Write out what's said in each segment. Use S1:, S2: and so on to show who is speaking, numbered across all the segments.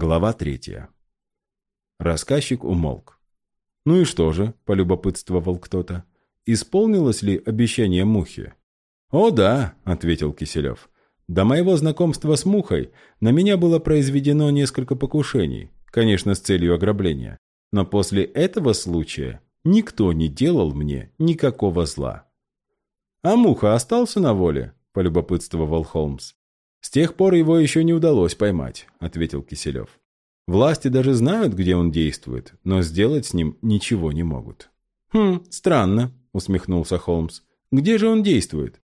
S1: Глава третья. Рассказчик умолк. «Ну и что же?» – полюбопытствовал кто-то. «Исполнилось ли обещание Мухи?» «О да», – ответил Киселев. «До моего знакомства с Мухой на меня было произведено несколько покушений, конечно, с целью ограбления. Но после этого случая никто не делал мне никакого зла». «А Муха остался на воле?» – полюбопытствовал Холмс. «С тех пор его еще не удалось поймать», — ответил Киселев. «Власти даже знают, где он действует, но сделать с ним ничего не могут». «Хм, странно», — усмехнулся Холмс. «Где же он действует?»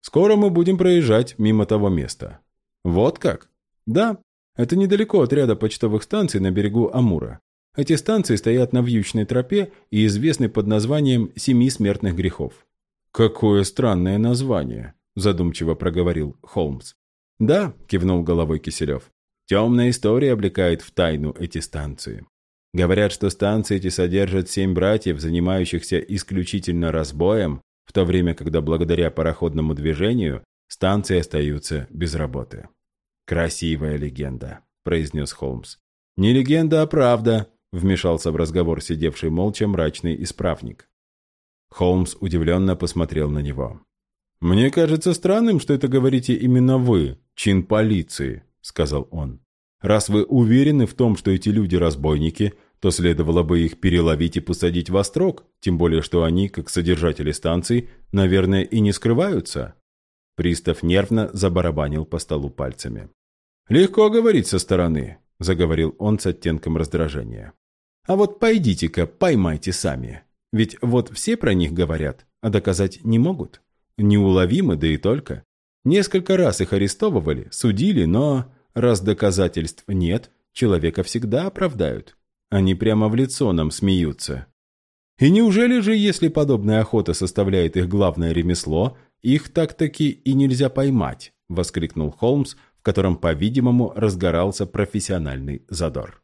S1: «Скоро мы будем проезжать мимо того места». «Вот как?» «Да, это недалеко от ряда почтовых станций на берегу Амура. Эти станции стоят на вьючной тропе и известны под названием «Семи смертных грехов». «Какое странное название», – задумчиво проговорил Холмс. «Да», – кивнул головой Киселев. «Темная история облекает в тайну эти станции. Говорят, что станции эти содержат семь братьев, занимающихся исключительно разбоем, в то время, когда благодаря пароходному движению станции остаются без работы». «Красивая легенда», – произнес Холмс. «Не легенда, а правда», – вмешался в разговор сидевший молча мрачный исправник. Холмс удивленно посмотрел на него. «Мне кажется странным, что это говорите именно вы, чин полиции», — сказал он. «Раз вы уверены в том, что эти люди разбойники, то следовало бы их переловить и посадить во строк, тем более что они, как содержатели станций, наверное, и не скрываются». Пристав нервно забарабанил по столу пальцами. «Легко говорить со стороны», — заговорил он с оттенком раздражения. «А вот пойдите-ка, поймайте сами. Ведь вот все про них говорят, а доказать не могут». Неуловимы, да и только. Несколько раз их арестовывали, судили, но раз доказательств нет, человека всегда оправдают. Они прямо в лицо нам смеются. И неужели же, если подобная охота составляет их главное ремесло, их так-таки и нельзя поймать? Воскликнул Холмс, в котором, по-видимому, разгорался профессиональный задор.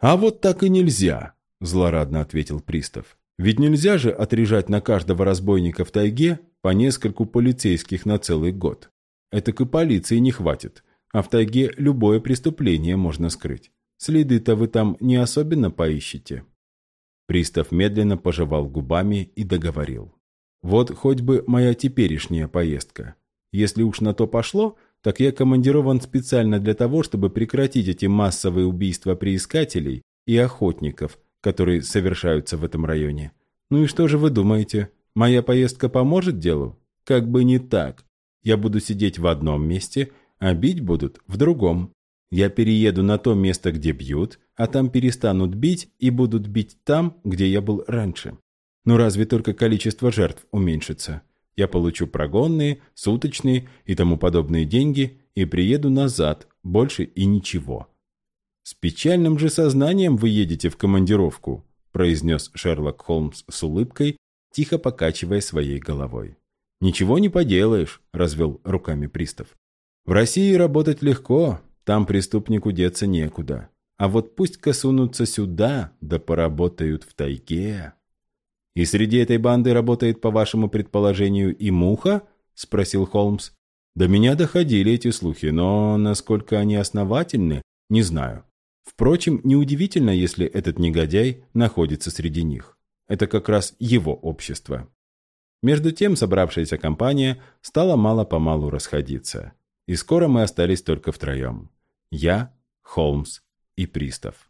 S1: «А вот так и нельзя», – злорадно ответил пристав. «Ведь нельзя же отрежать на каждого разбойника в тайге по нескольку полицейских на целый год. Это и полиции не хватит, а в тайге любое преступление можно скрыть. Следы-то вы там не особенно поищете». Пристав медленно пожевал губами и договорил. «Вот хоть бы моя теперешняя поездка. Если уж на то пошло, так я командирован специально для того, чтобы прекратить эти массовые убийства приискателей и охотников, которые совершаются в этом районе. Ну и что же вы думаете? Моя поездка поможет делу? Как бы не так. Я буду сидеть в одном месте, а бить будут в другом. Я перееду на то место, где бьют, а там перестанут бить и будут бить там, где я был раньше. Но разве только количество жертв уменьшится? Я получу прогонные, суточные и тому подобные деньги и приеду назад, больше и ничего. «С печальным же сознанием вы едете в командировку», произнес Шерлок Холмс с улыбкой тихо покачивая своей головой. «Ничего не поделаешь», – развел руками пристав. «В России работать легко, там преступнику деться некуда. А вот пусть-ка сунутся сюда, да поработают в тайге». «И среди этой банды работает, по вашему предположению, и Муха?» – спросил Холмс. «До меня доходили эти слухи, но насколько они основательны, не знаю. Впрочем, неудивительно, если этот негодяй находится среди них. Это как раз его общество. Между тем собравшаяся компания стала мало-помалу расходиться. И скоро мы остались только втроем. Я, Холмс и Пристав.